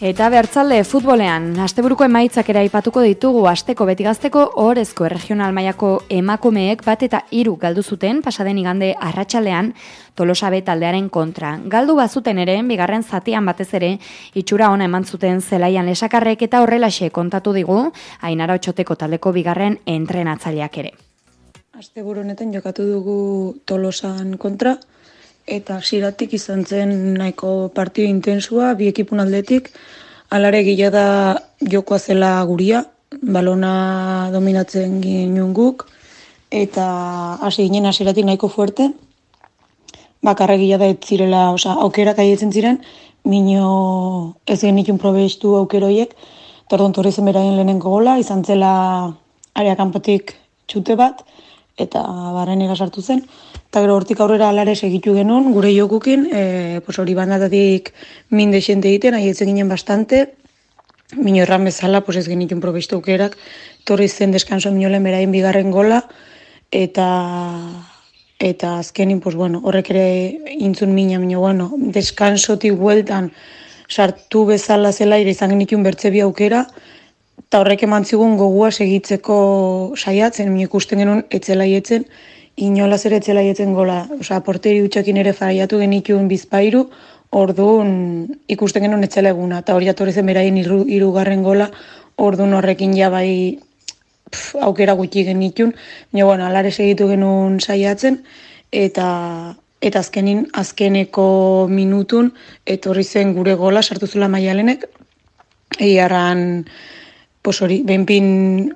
Eta bertzalde futbolean, asteburuko emaitzak ere aipatuko ditugu asteko beti gazteko orezko regional mailako emakumeek bat eta hiru galdu zuten pasaden igande arratsalean Tolosabe taldearen kontra. Galdu bazuten ere, bigarren zatian batez ere, itxura ona eman zuten zelaian lesakarrek eta horrelaxe kontatu digu, ainara otxoteko taldeko bigarren entrenatzaileak ere. Asteburu honetan jokatu dugu Tolosan kontra, eta ziratik izan zen nahiko partio intensua, bi ekipun aldetik, alare gila da jokoa zela guria, balona dominatzen ginen guk, eta hasi ginen hasieratik nahiko fuerte, bakarra gila da ez zirela, oza, aukerak aietzen ziren, minio ez genitun probestu aukeroiek, tordon torri zen beraien lehenenko gola, izan zela area kanpotik txute bat, eta barren sartu zen, eta gero hortik aurrera alare segitu genuen, gure jokukin, e, pues hori bandatatik minde xente egiten, ahi ginen bastante, Mino erran bezala, pues ez genitun probestu aukerak, torri zen deskanso minolen beraien bigarren gola, eta eta azkenin, pues bueno, horrek ere intzun mina, mino, bueno, deskansotik bueltan sartu bezala zela, ere izan genitun bertze bi aukera, eta horrek eman zigun gogua segitzeko saiatzen, mino ikusten genuen etzela ietzen, inolaz ere etzela ietzen gola, osea, porteri utxakin ere fariatu genituen bizpairu, orduan ikusten genuen etzela eguna, eta hori atorri zen beraien irugarren gola, orduan horrekin ja bai aukera gutxi genitun, baina bueno, alare segitu genuen saiatzen, eta eta azkenin, azkeneko minutun, etorri zen gure gola, sartu zula maialenek, eiarran, pos hori, benpin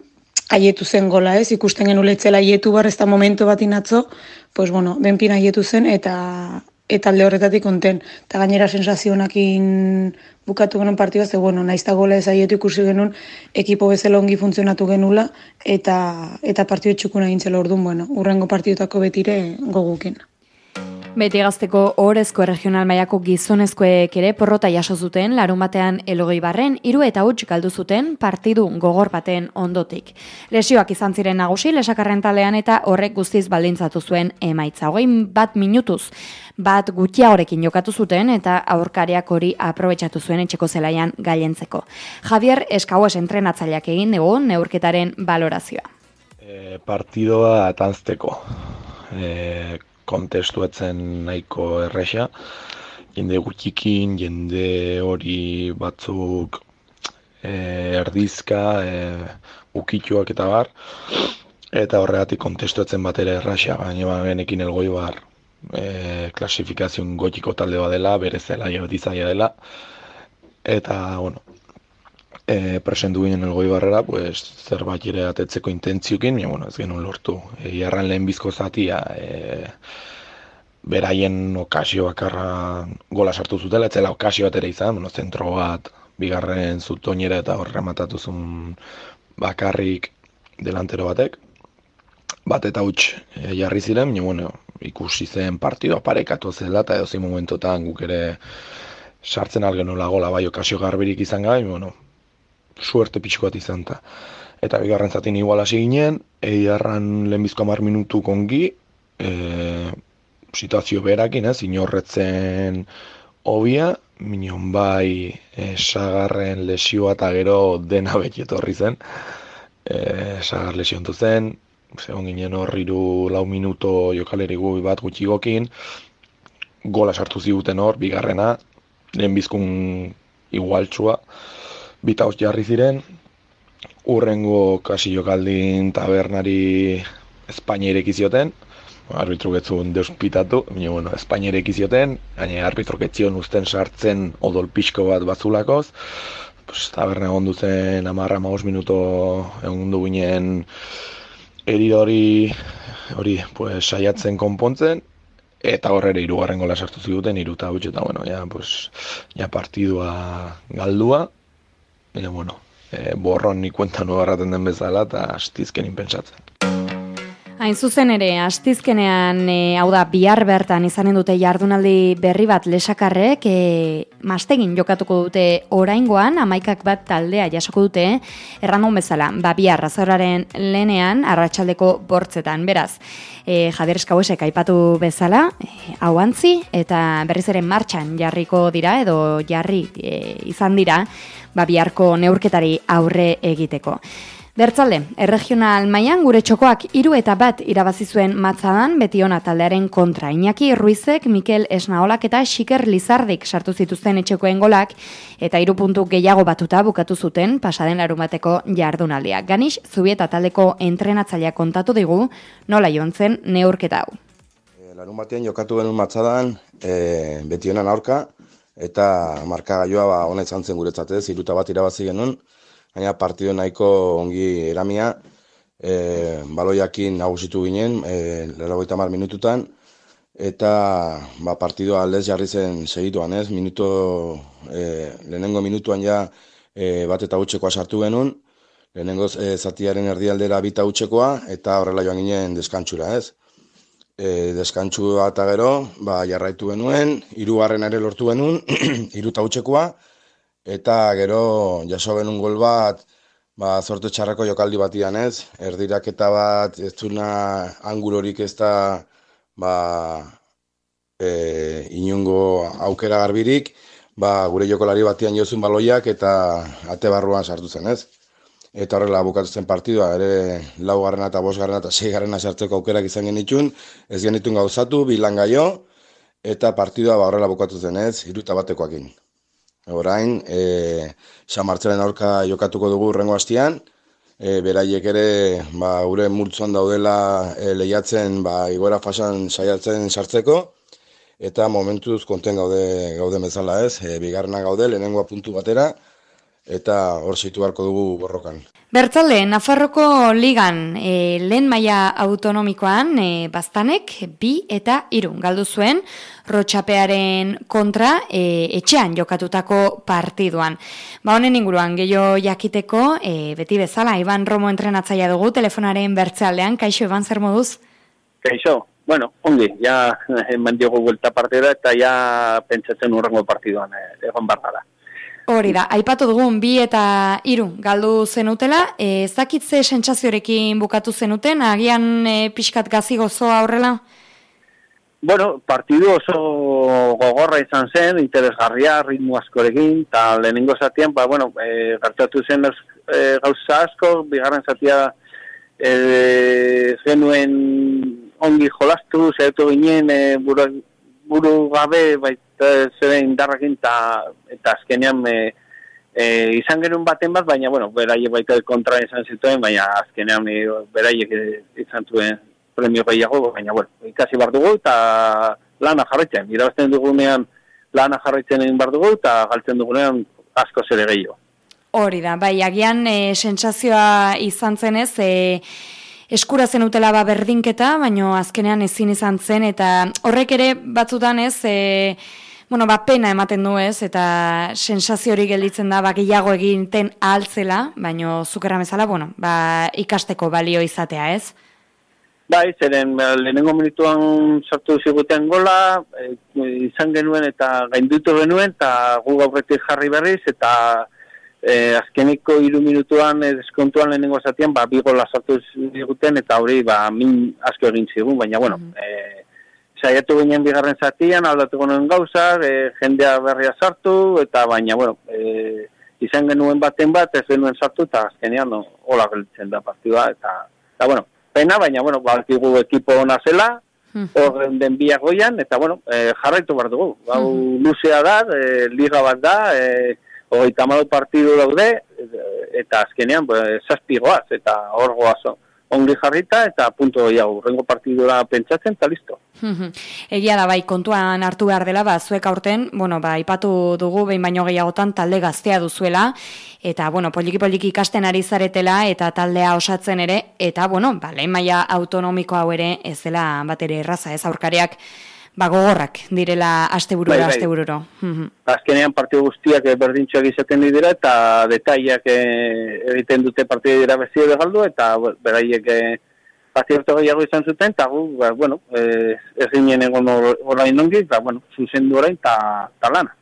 aietu zen gola, ez? Ikusten genuen letzela aietu bar ez da momentu bat inatzo, pues bueno, benpin aietu zen eta eta alde horretatik konten. Eta gainera sensazionakin bukatu genuen partidua, ze bueno, naiz gola ez aietu ikusi genuen, ekipo bezala ongi funtzionatu genula eta eta partidu txukuna gintzela orduan, bueno, urrengo partidutako betire gogukin. Beti gazteko horrezko regional maiako gizonezkoek ere porrota jaso zuten, larun batean elogei barren, iru eta huts galdu zuten partidu gogor baten ondotik. Lesioak izan ziren nagusi, lesakarren talean eta horrek guztiz baldintzatu zuen emaitza. Hogei bat minutuz, bat gutxia horrekin jokatu zuten eta aurkariak hori aprobetsatu zuen etxeko zelaian gailentzeko. Javier Eskaues entrenatzaileak egin egon neurketaren balorazioa. E, partidoa atanzteko. E, kontestuetzen nahiko erresa. Jende gutxikin, jende hori batzuk e, erdizka, e, ukituak eta bar. Eta horregatik kontestuetzen batera errasa, baina ba, genekin elgoi bar e, klasifikazion gotiko talde dela, bere zela jo dela. Eta, bueno, e, presentu ginen elgoi barrera, pues, zerbait ere atetzeko intentziokin, ja, bueno, ez genuen lortu. E, jarran lehen bizko zatia, e, beraien okasio bakarra gola sartu zutela, etzela okasio bat ere izan, bueno, zentro bat, bigarren zutoinera eta horre matatu zuen bakarrik delantero batek. Bat eta huts e, jarri ziren, ja, bueno, ikusi zen partidua parekatu zela, eta edo momentotan guk ere sartzen algen nola gola bai okasio garbirik izan gai, bueno, suerte pixko bat izan ta. Eta bigarren zatin igual hasi ginen, eiarran lehenbizko amar minutu kongi, e, situazio berakin, ez, inorretzen obia, minion bai esagarren lesioa eta gero dena beti etorri zen. E, esagar lesiontu zen, zegoen ginen hor iru lau minuto jokaleri gubi bat gutxi gokin, gola sartu ziguten hor, bigarrena, lehenbizkun igualtsua, bitauz jarri ziren, urrengo kasi jokaldin tabernari Espainia irekizioten, arbitru getzun deus pitatu, baina bueno, Espainia irekizioten, gaine arbitru getzion usten sartzen odol pixko bat batzulakoz, pues, taberna egon duzen amarra maus minuto egon du ginen eridori hori pues, saiatzen konpontzen, eta horre ere irugarren gola sartu ziguten, iruta eta bueno, ja, pues, ja partidua galdua, Baina, bueno, e, borron ni kuenta nubarraten den bezala eta astizken inpentsatzen. Hain zuzen ere, astizkenean, e, hau da, bihar bertan izanen dute jardunaldi berri bat lesakarrek, e, mastegin jokatuko dute oraingoan, amaikak bat taldea jasoko dute, errandun bezala, ba, bihar razoraren lehenean, arratsaldeko bortzetan, beraz, e, Javier Eskauesek aipatu bezala, e, hau antzi, eta berriz ere martxan jarriko dira, edo jarri e, izan dira, ba, biharko neurketari aurre egiteko. Bertzalde, erregional mailan gure txokoak hiru eta bat irabazi zuen matzadan beti ona taldearen kontra. Iñaki Ruizek, Mikel Esnaolak eta Xiker Lizardik sartu zituzten etxekoen golak eta hiru puntu gehiago batuta bukatu zuten pasaden larun bateko jardunaldia. Ganix, zubieta taldeko entrenatzailea kontatu digu nola joan zen neurketa hau. E, larun batean jokatu genuen matzadan e, beti honan aurka eta markagailua ba, ona izan zen guretzatez, iruta bat irabazi genuen, baina partido nahiko ongi eramia, e, baloiakin nagusitu ginen, e, leragoita mar minututan, eta ba, partidoa aldez jarri zen segituan ez, minuto, e, lehenengo minutuan ja e, bat eta utxekoa sartu genuen, lehenengo e, zatiaren erdialdera bita utxekoa, eta horrela joan ginen deskantzura ez. E, deskantzua eta gero, ba, jarraitu genuen, hirugarren ere lortu genuen, hiru utxekoa, eta gero jaso genuen gol bat, ba, zorte txarrako jokaldi batian ez, erdiraketa bat, ez zuna angulorik ez da, ba, e, inungo aukera garbirik, ba, gure jokolari batian jozun baloiak eta ate barruan sartu zen ez. Eta horrela bukatu zen partidua, ere lau garrena eta bos garrena eta sei garrena sartzeko aukerak izan genitun, ez genitun gauzatu, bilan gaio, eta partidua ba, horrela bukatu zen ez, iruta batekoakin. Orain, e, San Martzaren aurka jokatuko dugu urrengo hastian, e, beraiek ere, ba, gure multzuan daudela e, lehiatzen, ba, igora fasan saiatzen sartzeko, eta momentuz konten gaude, gaude mezala ez, e, bigarrena gaude, lehenengoa puntu batera, eta hor zitu beharko dugu borrokan. Bertzalde, Nafarroko ligan e, lehen maila autonomikoan e, baztanek bi eta irun galdu zuen rotxapearen kontra e, etxean jokatutako partiduan. Ba honen inguruan, gehiago jakiteko, e, beti bezala, Iban Romo entrenatzaia dugu telefonaren bertzaldean, kaixo, Iban, zer moduz? Kaixo, bueno, ongi, ja eman diogu vuelta partida eta ja pentsatzen urrengo partiduan egon barra Hori da, aipatu dugun bi eta hiru galdu zenutela, e, zakitze sentsaziorekin bukatu zenuten, agian e, pixkat gazi gozoa horrela? Bueno, partidu oso gogorra izan zen, interesgarria, ritmo askorekin, eta lehenengo zatian, ba, bueno, e, gertatu zen e, gauza asko, bigarren zatia e, zenuen ongi jolastu, zehatu ginen, e, buru, buru gabe, bai, zede indarrakin ta, eta azkenean e, e, izan genuen baten bat, baina bueno, beraiek baita kontra izan zituen, baina azkenean e, beraiek izan zuen premio gehiago, baina bueno, ikasi bar dugu eta lana jarraitzen, irabazten dugunean lana jarraitzen egin bar dugu eta galtzen dugunean asko zere gehiago. Hori da, bai, agian e, sentsazioa izan zenez, e, eskura zen utela ba berdinketa, baino azkenean ezin izan zen, eta horrek ere batzutan ez, e, bueno, ba, pena ematen du ez, eta sensazio hori gelditzen da, ba, gehiago eginten altzela, baino zukera bezala, bueno, ba, ikasteko balio izatea ez. Bai, zeren ba, lehenengo minutuan sartu ziguten gola, e, izan genuen eta gaindutu genuen, eta gu gaurretik jarri berriz, eta e, azkeniko hiru minutuan e, deskontuan lehenengo zatian, ba, bi gola sartu ziguten, eta hori, ba, min asko egin zigun, baina, bueno, mm -hmm saiatu ginen bigarren zatian, aldatu genuen gauza, e, jendea berria sartu, eta baina, bueno, e, izan genuen baten bat, ez genuen sartu, eta azkenean, no, hola gelditzen da partidua, eta, eta, bueno, pena, baina, bueno, balkigu ekipo hona zela, horren den biak goian, eta, bueno, e, jarraitu behar dugu. Gau luzea da, e, liga bat da, e, hogeita partidu daude, eta azkenean, pues, zazpigoaz, eta hor goazo ongi jarrita eta punto gehiago. Rengo partidura pentsatzen eta listo. Egia da bai kontuan hartu behar dela, ba, zuek aurten, bueno, ba, ipatu dugu behin baino gehiagotan talde gaztea duzuela, eta, bueno, poliki-poliki ikasten ari zaretela, eta taldea osatzen ere, eta, bueno, ba, lehen maia autonomiko hau ere, ez dela bat ere erraza, ez aurkariak, ba, gogorrak direla asteburura, bai, bai. astebururo. Azkenean partidu guztiak berdintxoak izaten dira eta detaiak eh, egiten dute partidu dira bezio de galdu eta beraiek eh, pazientu gehiago izan zuten, eta gu, ba, bueno, e, ez ginen egon orain ongi, eta, bueno, zuzendu orain, eta lana.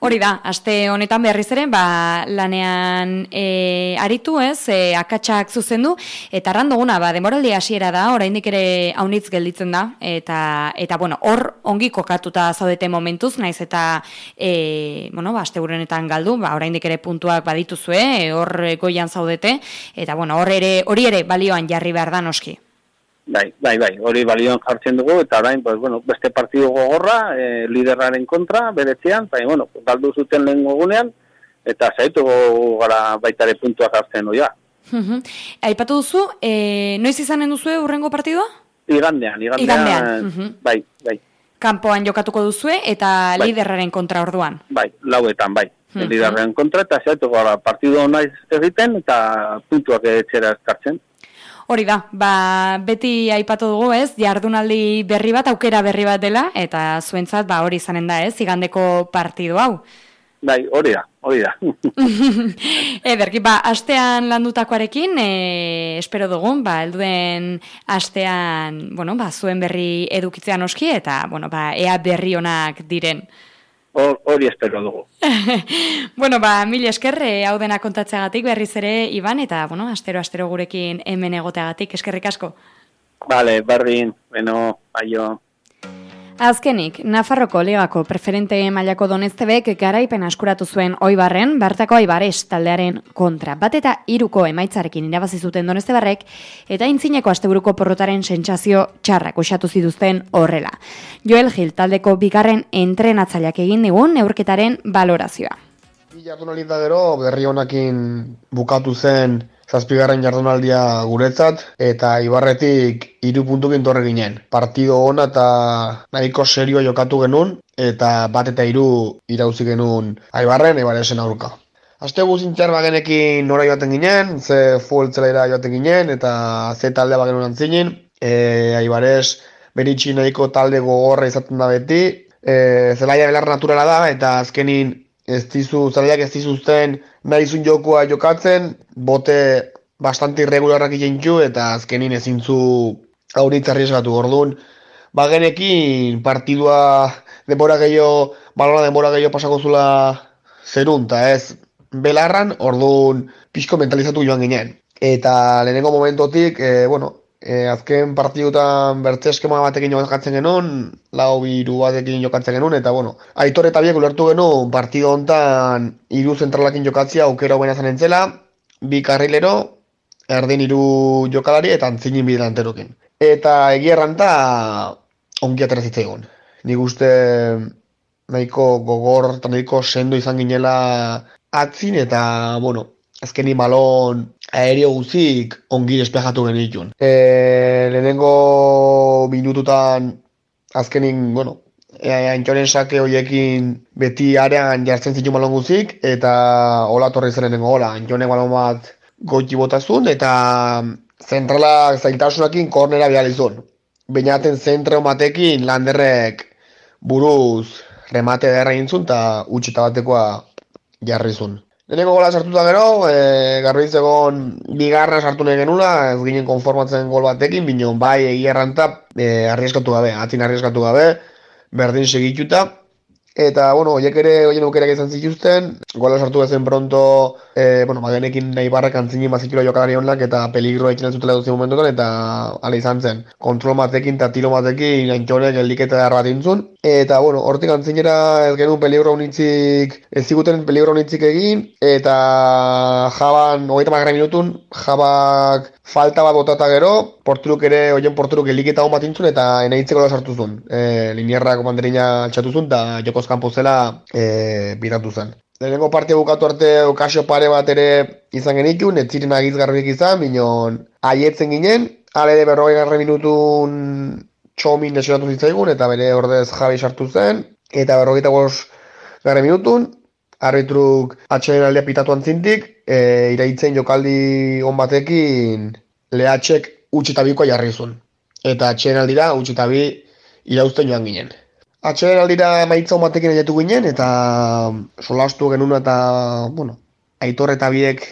Hori da, aste honetan berriz ere, ba, lanean e, aritu ez, e, akatsak zuzendu, eta randoguna, ba, demoraldi hasiera da, oraindik ere haunitz gelditzen da, eta, eta bueno, hor ongi kokatuta zaudete momentuz, naiz eta, e, bueno, ba, aste galdu, ba, oraindik ere puntuak badituzue, hor goian zaudete, eta, bueno, hor ere, hori ere balioan jarri behar da noski. Bai, bai, bai, hori balioan jartzen dugu, eta orain, pues, bueno, beste partidu gogorra, e, liderraren kontra, beretzean, bai, bueno, galdu zuten lehen gogunean, eta zaitu gara baitare puntuak hartzen oia. Aipatu duzu, e, noiz izanen duzu urrengo partidua? Igandean, igandean, bai, bai. Kampoan jokatuko duzue eta bai. liderraren kontra orduan? Bai, lauetan, bai. Uh Liderraren kontra, eta zaitu gara partidu naiz egiten, eta puntuak etxera eskartzen. Hori da, ba, beti aipatu dugu ez, jardunaldi berri bat, aukera berri bat dela, eta zuentzat ba, hori izanen da ez, igandeko partidu hau. Bai, hori da, hori da. Ederki, ba, astean landutakoarekin, e, espero dugun, ba, elduen astean, bueno, ba, zuen berri edukitzean oski, eta, bueno, ba, ea berri onak diren hori espero dugu. bueno, ba, mil esker, eh, hau dena kontatzeagatik berriz ere, Iban, eta, bueno, astero-astero gurekin hemen egoteagatik, eskerrik asko. Vale, bardin, bueno, aio. Azkenik, Nafarroko ligako preferente mailako doneztebek garaipen askuratu zuen oibarren, bertako aibares taldearen kontra. Bat eta iruko emaitzarekin irabazi zuten doneztebarrek, eta intzineko asteburuko porrotaren sentsazio txarrak usatu ziduzten horrela. Joel Gil taldeko bigarren entrenatzaileak egin digun neurketaren valorazioa. Jardunalita gero, berri honakin bukatu zen zazpigarren jardunaldia guretzat, eta ibarretik iru puntukin torre ginen. Partido ona eta nahiko serioa jokatu genuen, eta bat eta iru irauzi genuen aibarren, aibaresen aurka. Aste guzin txar bagenekin nora joaten ginen, ze fueltzela joaten ginen, eta ze talde bagenun antzinen, e, aibares beritxin nahiko talde gogorra izaten da beti, e, zelaia belar naturala da, eta azkenin ez dizu, zelaiak ez dizuzten nahi zun jokua jokatzen, bote bastante irregularrak egin eta azkenin ezin zu auritzarri esgatu gordun. Bagenekin partidua denbora gehiago, balona denbora gehiago pasako zula zerun, eta ez belarran, orduan pixko mentalizatu joan ginen. Eta lehenengo momentotik, e, bueno, e, azken partidutan bertze eskema batekin jokatzen genuen, lau biru batekin jokatzen genuen, eta bueno, aitor eta biek ulertu genuen partidu hontan hiru zentralakin jokatzia aukera hobena zen entzela, bi karrilero, erdin hiru jokalari eta antzinin bi delanterokin. Eta egia erranta ongi atera zitzaigun. Nik uste nahiko gogor eta nahiko sendo izan ginela atzin eta, bueno, azkeni balon aereo guzik ongi despejatu genitun. E, lehenengo minututan azkenin, bueno, e, antxoren sake hoiekin beti arean jartzen zitu balon guzik, eta hola torri zen lehenengo hola, antxonek balon bat goiti botazun, eta zentralak zaitasunakin kornera bihalizun. Bainaten zentre batekin landerrek buruz remate derra intzun, eta utxita batekoa jarrizun. Lehenengo gola sartu da gero, e, garbiz egon bigarra sartu nahi genula, ez ginen konformatzen gol batekin, bineon bai egierranta e, arrieskatu gabe, atzin arrieskatu gabe, berdin segituta, Eta, bueno, oiek ere, oien aukerak izan zituzten, gola sartu bezen pronto, e, bueno, magenekin nahi barrak antzini mazikilo jokalari honak, eta peligro etxen zutela duzien momentuan, eta ala izan zen, kontrol matekin eta tiro matekin antxonek eldiketa bat intzun. Eta, bueno, hortik antzinera ez genuen peligro honitzik, ez ziguten peligro honitzik egin, eta jaban, hogeita magarra minutun, jabak falta bat botata gero, porturuk ere, oien porturuk eliketa hon bat intzun, eta enaitzeko da sartu zuen. E, linierra komanderina altxatu zuen, eta jokoz kanpo zela e, biratu zen. Lehenengo parte bukatu arte okasio pare bat ere izan genitun, ez ziren agiz garbik izan, minon aietzen ginen, ale de berroi garre minutun txomin desionatu zitzaigun, eta bere ordez jabi sartu zen, eta berroi eta garre minutun, arbitruk atxeren aldea pitatu antzintik, e, iraitzen jokaldi on batekin lehatxek utxitabikoa jarri zuen. Eta atxeren aldira utxitabi irauzten joan ginen. Atxeren aldira maitza batekin egatu ginen, eta solastu genuen eta, bueno, aitor eta biek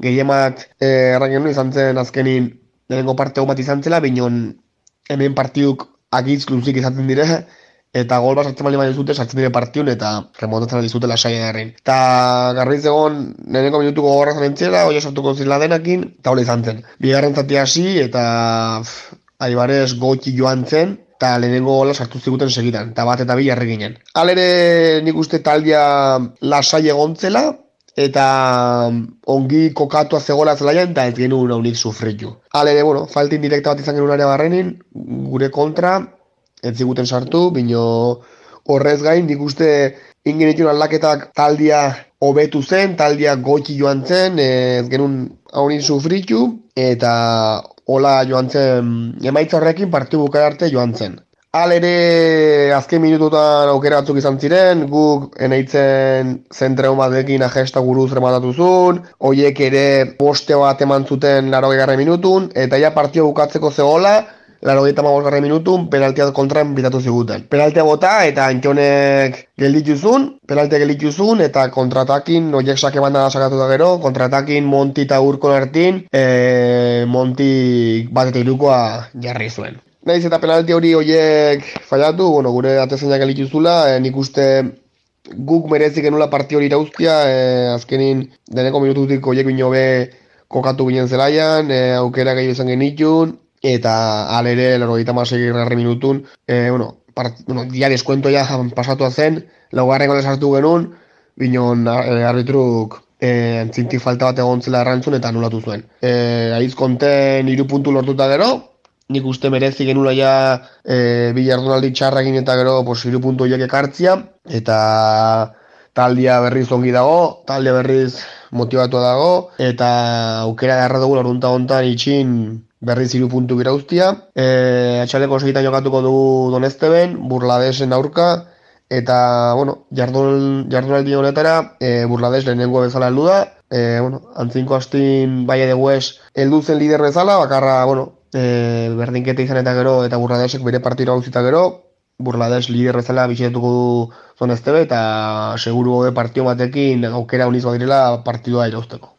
gehiemat eh, erran genuen izan zen azkenin lehenengo parte bat izan zela, binon hemen partiduk agitz luzik izaten dire, eta gol bat sartzen bali baina zute, sartzen dire partiun, eta remontatzen dizute lasai edarren. Eta garriz egon, lehenengo minutuko gogorra zanentzela, oia sortuko zila denakin, eta hola izan zen. Bigarren zati hasi, eta aibarez gotxi joan zen, eta lehenengo gola sartu ziguten segitan, eta bat eta bi jarri ginen. Alere nik uste taldia lasai egontzela, eta ongi kokatua zegoela zelaian, eta ez genuen hau sufritu. Alere, bueno, faltin direkta bat izan genuen area barrenin, gure kontra, ez ziguten sartu, bino horrez gain, nik uste ingenitu aldaketak taldia hobetu zen, taldia gotxi joan zen, ez genuen hau sufritu, eta hola joan zen, emaitza horrekin partiu bukai arte joan zen. Al ere azken minututan aukera batzuk izan ziren, guk enaitzen zentreu batekin ajesta guruz rematatu zuen, oiek ere poste bat eman zuten laro minutun, eta ja partio bukatzeko zegoela, laro gita minutun, penaltia kontran bitatu ziguten. Penaltia bota eta antxonek gelditu zuen, penaltia gelditu eta kontratakin, oiek sake banda sakatu da gero, kontratakin Monti eta Urko hartin, e, Monti bat eta irukoa jarri zuen. Naiz eta penalti hori horiek fallatu, bueno, gure atezainak elitu zula, e, nik uste guk merezik genula parti hori irauztia, e, azkenin deneko minututik horiek bino be kokatu ginen zelaian, e, aukera gehi izan genitun, eta alere, laro gita masek minutun, e, bueno, part, bueno, diari eskuento ya pasatu zen, laugarren gole sartu genuen, binon e, arbitruk e, antzintik falta bat egon zela errantzun eta anulatu zuen. E, aiz konten iru puntu lortuta gero, nik uste merezi genula ja e, bi jardunaldi txarrakin eta gero pues, iru puntu horiek ekartzia, eta taldia berriz ongi dago, taldia berriz motivatu dago, eta aukera erra dugu lorunta hontan itxin berriz iru puntu gira ustia. E, atxaleko segitan jokatuko dugu Donesteben, Burladesen aurka, eta, bueno, jardun, jardunaldi honetara, e, Burlades lehenengo bezala heldu da, e, bueno, antzinko astin bai dugu ez heldu zen lider bezala, bakarra, bueno, e, berdinketa izan eta gero eta burladesek bere partira gauzita gero burlades lider bezala bisetuko du zon eta seguru gode partio batekin aukera uniz badirela partidua irauzteko.